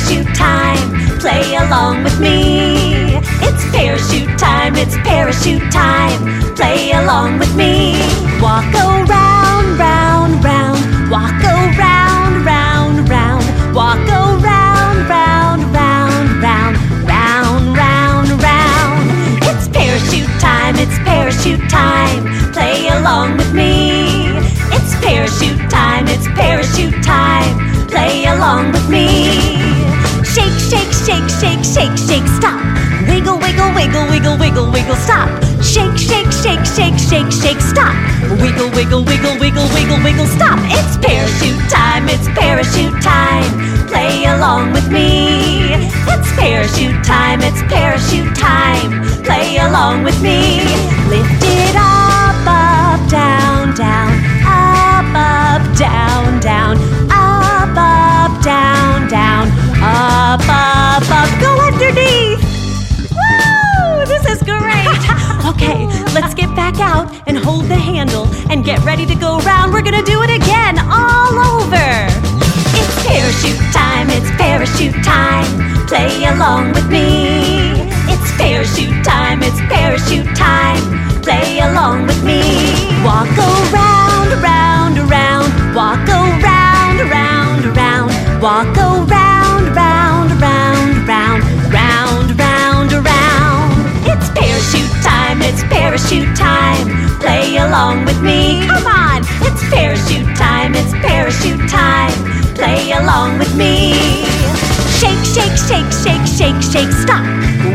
parachute time. Play along with me. It's parachute time, it's parachute time. Play along with me. Walk around, round, round. Walk around, round, round. Walk around, round, round, round. Round, round, round. It's parachute time, it's parachute time. Play along with me. It's parachute time, it's parachute time. Shake, stop. Wiggle, wiggle, wiggle, wiggle, wiggle, wiggle, stop. Shake, shake, shake, shake, shake, shake, stop. Wiggle, wiggle, wiggle, wiggle, wiggle, wiggle, stop. It's parachute time, it's parachute time. Play along with me. It's parachute time, it's parachute let's get back out and hold the handle and get ready to go round. We're gonna do it again, all over. It's parachute time, it's parachute time. Play along with me. It's parachute time, it's parachute time. Play along with me. Walk me. Come on. It's parachute time, it's parachute time. Play along with me. Shake, shake, shake, shake, shake, shake, stop.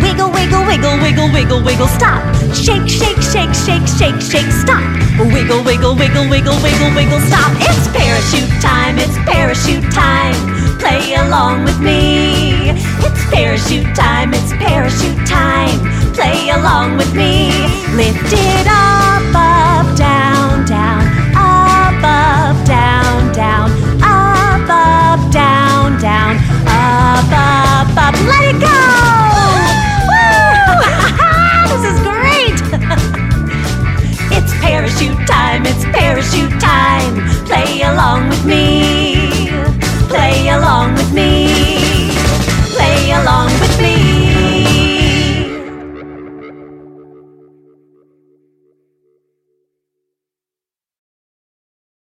Wiggle, wiggle, wiggle, wiggle, wiggle, wiggle, stop. Shake, shake, shake, shake, shake, shake, stop. Wiggle, wiggle, wiggle, wiggle, wiggle, wiggle, stop. It's parachute time, it's parachute time. Play along with me. It's parachute time, it's parachute time. Play along with me. Lift it time. Play along with me. Play along with